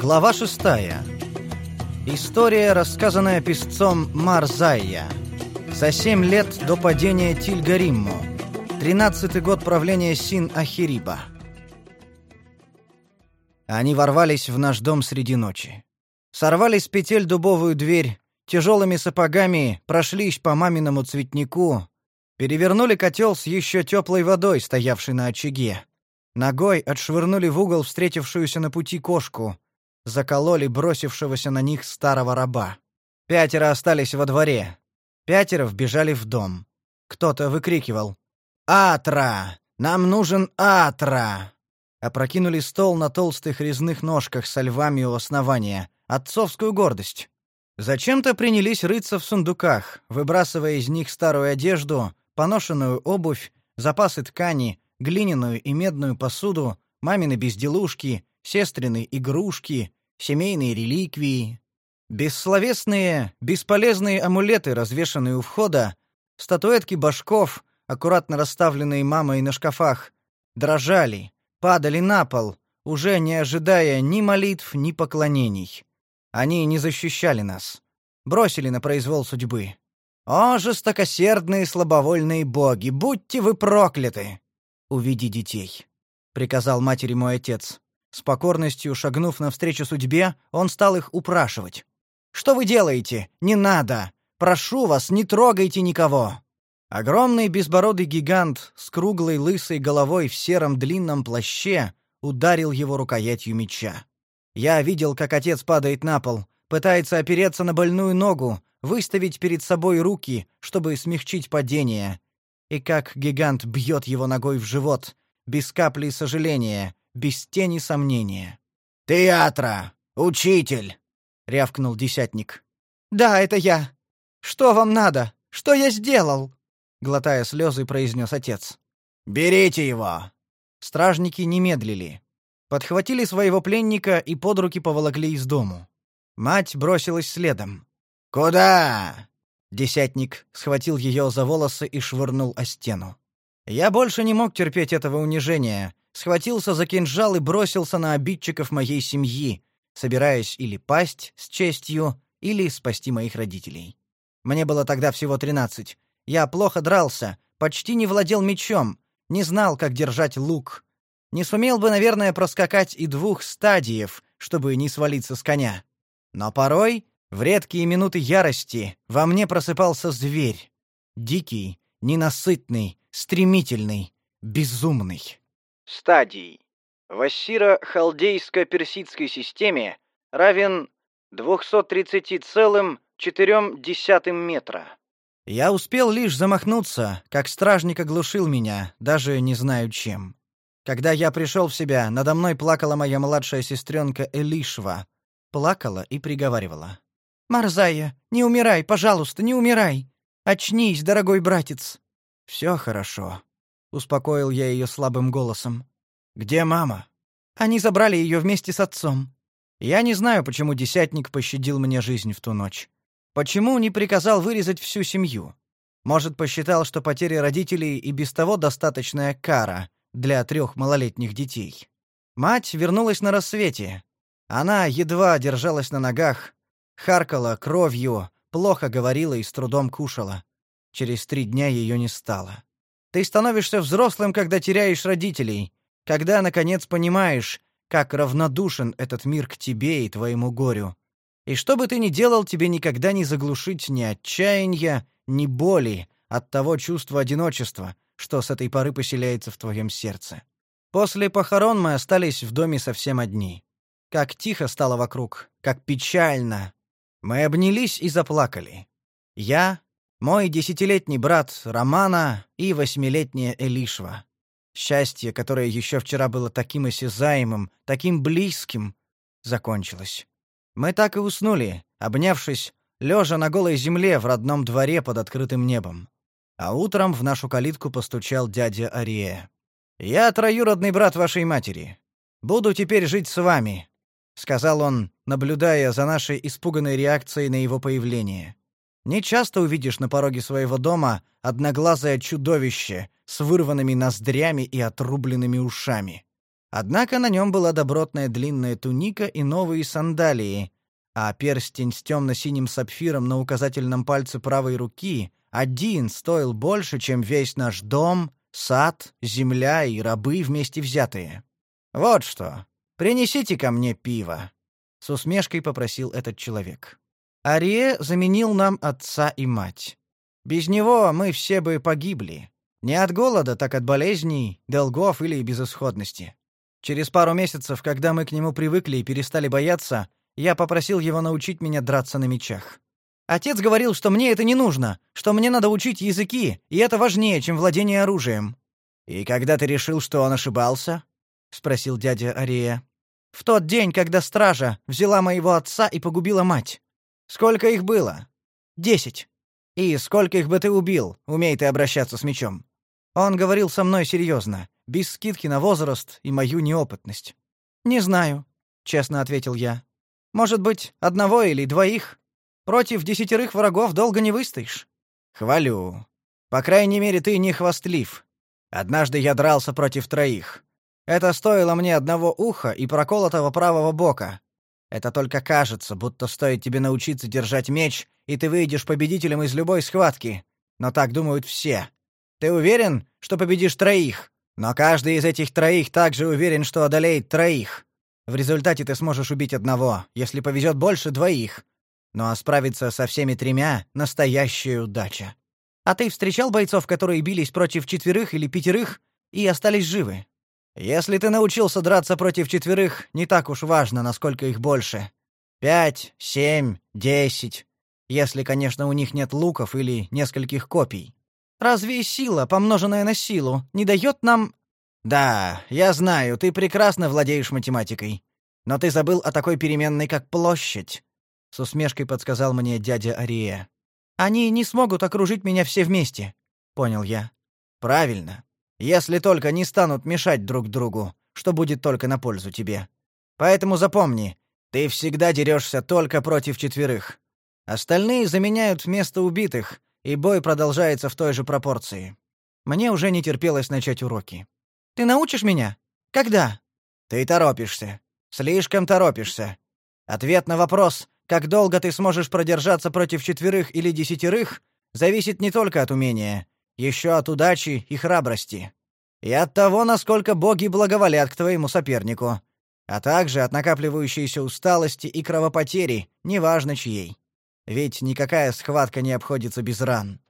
Глава шестая. История, рассказанная писцом Марзайя. За семь лет до падения Тильгаримму. Тринадцатый год правления Син-Ахириба. Они ворвались в наш дом среди ночи. Сорвали с петель дубовую дверь, тяжелыми сапогами прошлись по маминому цветнику, перевернули котел с еще теплой водой, стоявшей на очаге. Ногой отшвырнули в угол встретившуюся на пути кошку, закололи бросившегося на них старого раба. Пятеро остались во дворе. Пятеро вбежали в дом. Кто-то выкрикивал «Атра! Нам нужен Атра!» Опрокинули стол на толстых резных ножках со львами у основания. Отцовскую гордость. Зачем-то принялись рыться в сундуках, выбрасывая из них старую одежду, поношенную обувь, запасы ткани, глиняную и медную посуду, мамины безделушки, сестрины игрушки, семейные реликвии, бессловесные, бесполезные амулеты, развешанные у входа, статуэтки башков, аккуратно расставленные мамой на шкафах, дрожали, падали на пол, уже не ожидая ни молитв, ни поклонений. Они не защищали нас, бросили на произвол судьбы. О, жестокосердные слабовольные боги, будьте вы прокляты! Уведи детей, приказал матери мой отец. С покорностью шагнув навстречу судьбе, он стал их упрашивать. Что вы делаете? Не надо. Прошу вас, не трогайте никого. Огромный безбородый гигант с круглой лысой головой в сером длинном плаще ударил его рукоятью меча. Я видел, как отец падает на пол, пытается опереться на больную ногу, выставить перед собой руки, чтобы смягчить падение, и как гигант бьет его ногой в живот, без капли сожаления, без тени сомнения. «Театра! Учитель!» — рявкнул десятник. «Да, это я. Что вам надо? Что я сделал?» Глотая слезы, произнес отец. «Берите его!» Стражники не медлили. Подхватили своего пленника и под руки поволокли из дому. Мать бросилась следом. «Куда?» Десятник схватил ее за волосы и швырнул о стену. Я больше не мог терпеть этого унижения, схватился за кинжал и бросился на обидчиков моей семьи, собираясь или пасть с честью, или спасти моих родителей. Мне было тогда всего тринадцать. Я плохо дрался, почти не владел мечом, не знал, как держать лук. Не сумел бы, наверное, проскакать и двух стадиев, чтобы не свалиться с коня. Но порой в редкие минуты ярости во мне просыпался зверь. Дикий, ненасытный, стремительный, безумный. Стадий. В ассиро-халдейско-персидской системе равен 230,4 метра. Я успел лишь замахнуться, как стражник оглушил меня, даже не знаю чем. Когда я пришел в себя, надо мной плакала моя младшая сестренка Элишва. Плакала и приговаривала. Марзая, не умирай, пожалуйста, не умирай. Очнись, дорогой братец. Все хорошо, успокоил я ее слабым голосом. Где мама? Они забрали ее вместе с отцом. Я не знаю, почему десятник пощадил мне жизнь в ту ночь. Почему не приказал вырезать всю семью? Может, посчитал, что потеря родителей и без того достаточная кара для трех малолетних детей. Мать вернулась на рассвете. Она едва держалась на ногах, харкала кровью, плохо говорила и с трудом кушала. Через три дня ее не стало. Ты становишься взрослым, когда теряешь родителей, когда наконец понимаешь, как равнодушен этот мир к тебе и твоему горю. И что бы ты ни делал, тебе никогда не заглушить ни отчаяния, ни боли от того чувства одиночества, что с этой поры поселяется в твоем сердце. После похорон мы остались в доме совсем одни. Как тихо стало вокруг, как печально, мы обнялись и заплакали. Я, мой десятилетний брат Романа и восьмилетняя Элишва. Счастье, которое еще вчера было таким осязаемым, таким близким, закончилось. Мы так и уснули, обнявшись, лежа на голой земле в родном дворе под открытым небом. А утром в нашу калитку постучал дядя Ария. «Я троюродный брат вашей матери. Буду теперь жить с вами сказал он, наблюдая за нашей испуганной реакцией на его появление. Не часто увидишь на пороге своего дома одноглазое чудовище с вырванными ноздрями и отрубленными ушами. Однако на нем была добротная длинная туника и новые сандалии, а перстень с темно-синим сапфиром на указательном пальце правой руки один стоил больше, чем весь наш дом, сад, земля и рабы вместе взятые. «Вот что, принесите ко мне пиво», — с усмешкой попросил этот человек. Арие заменил нам отца и мать. Без него мы все бы погибли. Не от голода, так от болезней, долгов или безысходности. Через пару месяцев, когда мы к нему привыкли и перестали бояться, я попросил его научить меня драться на мечах. Отец говорил, что мне это не нужно, что мне надо учить языки, и это важнее, чем владение оружием. И когда ты решил, что он ошибался? спросил дядя Ария. В тот день, когда стража взяла моего отца и погубила мать. Сколько их было? Десять. И сколько их бы ты убил, умей ты обращаться с мечом? Он говорил со мной серьезно, без скидки на возраст и мою неопытность. Не знаю, честно ответил я. Может быть, одного или двоих? Против десятерых врагов долго не выстоишь. Хвалю. По крайней мере, ты не хвастлив. Однажды я дрался против троих. Это стоило мне одного уха и проколотого правого бока. Это только кажется, будто стоит тебе научиться держать меч, и ты выйдешь победителем из любой схватки. Но так думают все. Ты уверен, что победишь троих? Но каждый из этих троих также уверен, что одолеет троих. В результате ты сможешь убить одного, если повезет больше двоих. Ну а справиться со всеми тремя — настоящая удача. А ты встречал бойцов, которые бились против четверых или пятерых и остались живы? Если ты научился драться против четверых, не так уж важно, насколько их больше. Пять, семь, десять. Если, конечно, у них нет луков или нескольких копий. Разве сила, помноженная на силу, не дает нам... Да, я знаю, ты прекрасно владеешь математикой. Но ты забыл о такой переменной, как площадь. С усмешкой подсказал мне дядя Ария. Они не смогут окружить меня все вместе, понял я. Правильно. Если только не станут мешать друг другу, что будет только на пользу тебе. Поэтому запомни, ты всегда дерешься только против четверых. Остальные заменяют вместо убитых, и бой продолжается в той же пропорции. Мне уже не терпелось начать уроки. Ты научишь меня? Когда? Ты торопишься. Слишком торопишься. Ответ на вопрос, как долго ты сможешь продержаться против четверых или десятерых, зависит не только от умения, еще от удачи и храбрости. И от того, насколько боги благоволят к твоему сопернику, а также от накапливающейся усталости и кровопотери, неважно чьей. Ведь никакая схватка не обходится без ран.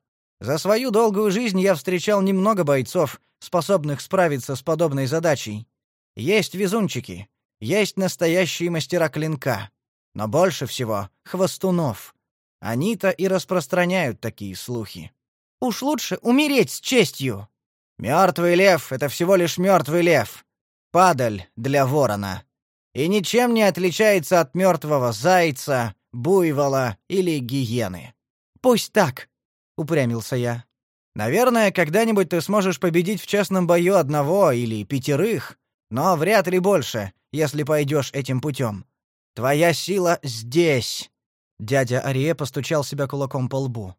За свою долгую жизнь я встречал немного бойцов, способных справиться с подобной задачей. Есть везунчики, есть настоящие мастера клинка, но больше всего хвостунов. Они-то и распространяют такие слухи. Уж лучше умереть с честью. Мертвый лев — это всего лишь мертвый лев. Падаль для ворона. И ничем не отличается от мертвого зайца, буйвола или гиены. Пусть так, упрямился я. Наверное, когда-нибудь ты сможешь победить в честном бою одного или пятерых, но вряд ли больше, если пойдешь этим путем. Твоя сила здесь. Дядя Арие постучал себя кулаком по лбу.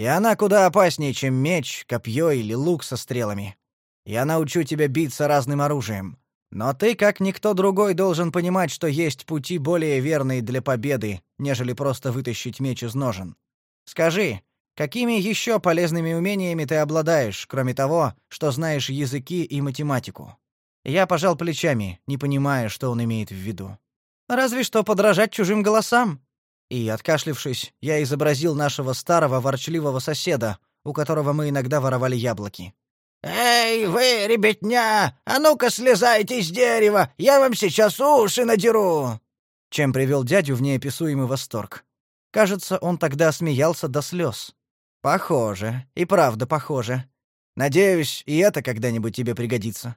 И она куда опаснее, чем меч, копье или лук со стрелами. Я научу тебя биться разным оружием. Но ты, как никто другой, должен понимать, что есть пути более верные для победы, нежели просто вытащить меч из ножен. Скажи, какими еще полезными умениями ты обладаешь, кроме того, что знаешь языки и математику? Я пожал плечами, не понимая, что он имеет в виду. Разве что подражать чужим голосам. И, откашлившись, я изобразил нашего старого ворчливого соседа, у которого мы иногда воровали яблоки. «Эй, вы, ребятня, а ну-ка слезайте с дерева, я вам сейчас уши надеру!» Чем привел дядю в неописуемый восторг. Кажется, он тогда смеялся до слез. «Похоже, и правда похоже. Надеюсь, и это когда-нибудь тебе пригодится».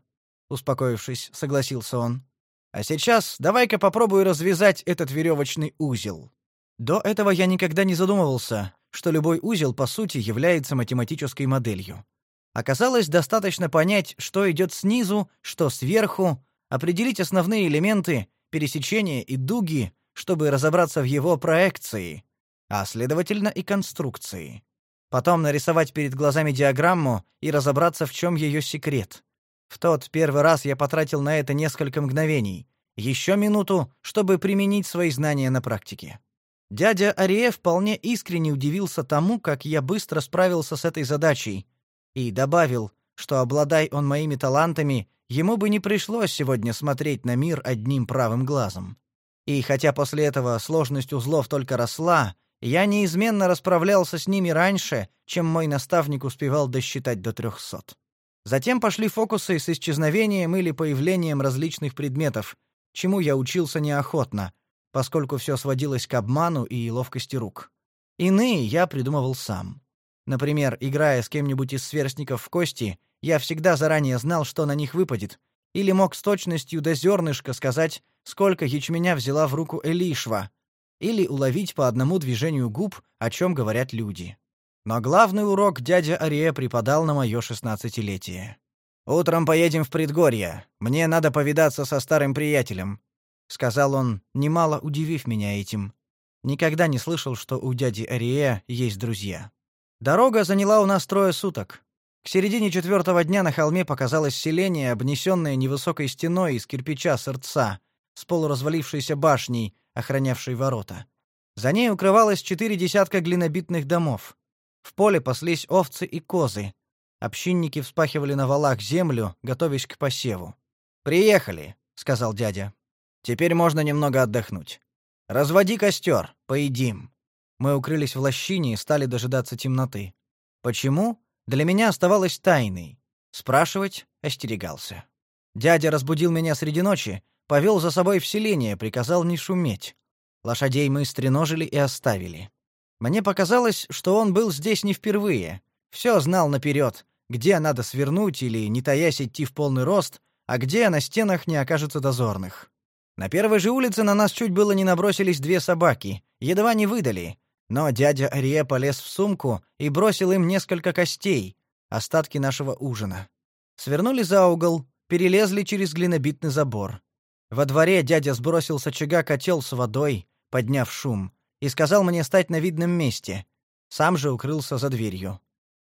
Успокоившись, согласился он. «А сейчас давай-ка попробую развязать этот веревочный узел». До этого я никогда не задумывался, что любой узел, по сути, является математической моделью. Оказалось, достаточно понять, что идет снизу, что сверху, определить основные элементы, пересечения и дуги, чтобы разобраться в его проекции, а следовательно и конструкции. Потом нарисовать перед глазами диаграмму и разобраться, в чем ее секрет. В тот первый раз я потратил на это несколько мгновений, еще минуту, чтобы применить свои знания на практике. Дядя Арие вполне искренне удивился тому, как я быстро справился с этой задачей, и добавил, что обладай он моими талантами, ему бы не пришлось сегодня смотреть на мир одним правым глазом. И хотя после этого сложность узлов только росла, я неизменно расправлялся с ними раньше, чем мой наставник успевал досчитать до трехсот. Затем пошли фокусы с исчезновением или появлением различных предметов, чему я учился неохотно, поскольку все сводилось к обману и ловкости рук. Иные я придумывал сам. Например, играя с кем-нибудь из сверстников в кости, я всегда заранее знал, что на них выпадет, или мог с точностью до зернышка сказать, сколько ячменя взяла в руку Элишва, или уловить по одному движению губ, о чем говорят люди. Но главный урок дядя Ария преподал на мое шестнадцатилетие. «Утром поедем в предгорье. Мне надо повидаться со старым приятелем», — сказал он, немало удивив меня этим. Никогда не слышал, что у дяди Ария есть друзья. Дорога заняла у нас трое суток. К середине четвертого дня на холме показалось селение, обнесенное невысокой стеной из кирпича сырца, с полуразвалившейся башней, охранявшей ворота. За ней укрывалось четыре десятка глинобитных домов. В поле паслись овцы и козы. Общинники вспахивали на валах землю, готовясь к посеву. «Приехали», — сказал дядя. «Теперь можно немного отдохнуть. Разводи костер, поедим». Мы укрылись в лощине и стали дожидаться темноты. Почему? Для меня оставалось тайной. Спрашивать остерегался. Дядя разбудил меня среди ночи, повел за собой в селение, приказал не шуметь. Лошадей мы стреножили и оставили. Мне показалось, что он был здесь не впервые. Все знал наперед, где надо свернуть или, не таясь, идти в полный рост, а где на стенах не окажется дозорных. На первой же улице на нас чуть было не набросились две собаки, едва не выдали, но дядя Арие полез в сумку и бросил им несколько костей, остатки нашего ужина. Свернули за угол, перелезли через глинобитный забор. Во дворе дядя сбросил с очага котел с водой, подняв шум, и сказал мне стать на видном месте. Сам же укрылся за дверью.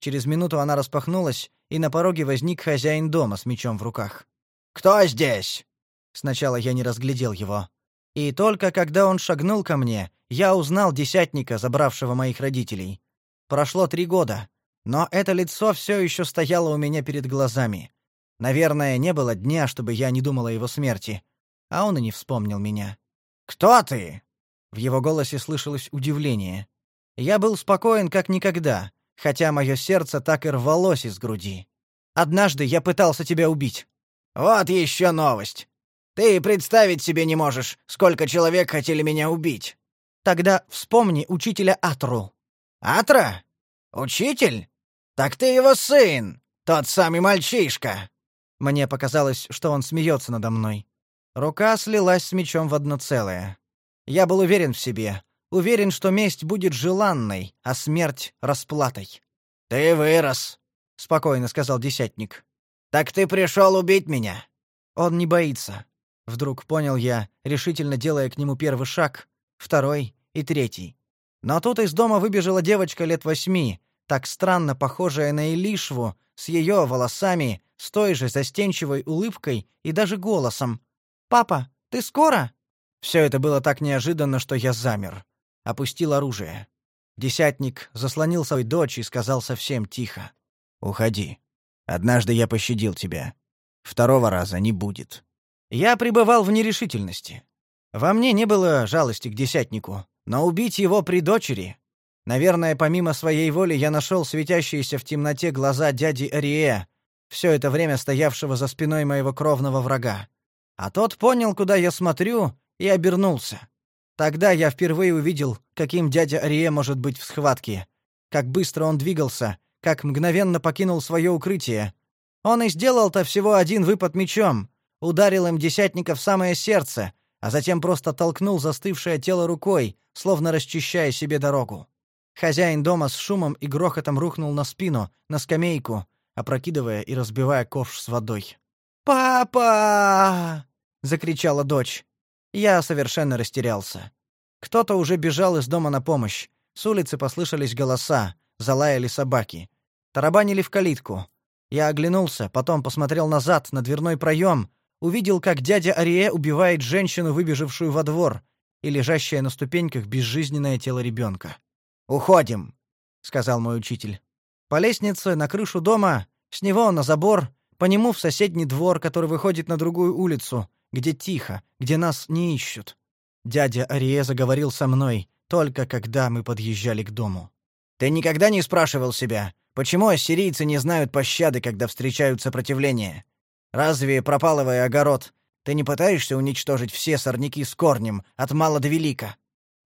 Через минуту она распахнулась, и на пороге возник хозяин дома с мечом в руках. «Кто здесь?» Сначала я не разглядел его. И только когда он шагнул ко мне, я узнал десятника, забравшего моих родителей. Прошло три года, но это лицо все еще стояло у меня перед глазами. Наверное, не было дня, чтобы я не думал о его смерти, а он и не вспомнил меня. «Кто ты?» В его голосе слышалось удивление. Я был спокоен как никогда, хотя мое сердце так и рвалось из груди. Однажды я пытался тебя убить. Вот еще новость. Ты представить себе не можешь, сколько человек хотели меня убить. Тогда вспомни учителя Атру. Атра? Учитель? Так ты его сын, тот самый мальчишка. Мне показалось, что он смеется надо мной. Рука слилась с мечом в одно целое. Я был уверен в себе, уверен, что месть будет желанной, а смерть расплатой. Ты вырос, спокойно сказал десятник. Так ты пришел убить меня? Он не боится. Вдруг понял я, решительно делая к нему первый шаг, второй и третий. Но тут из дома выбежала девочка лет восьми, так странно похожая на Илишву, с ее волосами, с той же застенчивой улыбкой и даже голосом. «Папа, ты скоро?» Все это было так неожиданно, что я замер. Опустил оружие. Десятник заслонил свою дочь и сказал совсем тихо. «Уходи. Однажды я пощадил тебя. Второго раза не будет». Я пребывал в нерешительности. Во мне не было жалости к десятнику, но убить его при дочери... Наверное, помимо своей воли я нашел светящиеся в темноте глаза дяди Арие, все это время стоявшего за спиной моего кровного врага. А тот понял, куда я смотрю, и обернулся. Тогда я впервые увидел, каким дядя Арие может быть в схватке, как быстро он двигался, как мгновенно покинул свое укрытие. Он и сделал-то всего один выпад мечом, ударил им десятника в самое сердце, а затем просто толкнул застывшее тело рукой, словно расчищая себе дорогу. Хозяин дома с шумом и грохотом рухнул на спину, на скамейку, опрокидывая и разбивая ковш с водой. «Папа!» — закричала дочь. Я совершенно растерялся. Кто-то уже бежал из дома на помощь. С улицы послышались голоса, залаяли собаки. Тарабанили в калитку. Я оглянулся, потом посмотрел назад на дверной проем, увидел, как дядя Арие убивает женщину, выбежавшую во двор, и лежащее на ступеньках безжизненное тело ребенка. «Уходим», — сказал мой учитель. По лестнице на крышу дома, с него на забор, по нему в соседний двор, который выходит на другую улицу, где тихо, где нас не ищут. Дядя Арие заговорил со мной, только когда мы подъезжали к дому. «Ты никогда не спрашивал себя, почему ассирийцы не знают пощады, когда встречают сопротивление? Разве, пропалывая огород, ты не пытаешься уничтожить все сорняки с корнем, от мала до велика?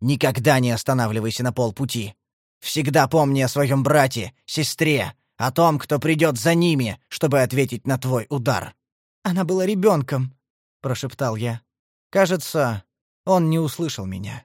Никогда не останавливайся на полпути. Всегда помни о своем брате, сестре, о том, кто придет за ними, чтобы ответить на твой удар». «Она была ребенком», — прошептал я. Кажется, он не услышал меня.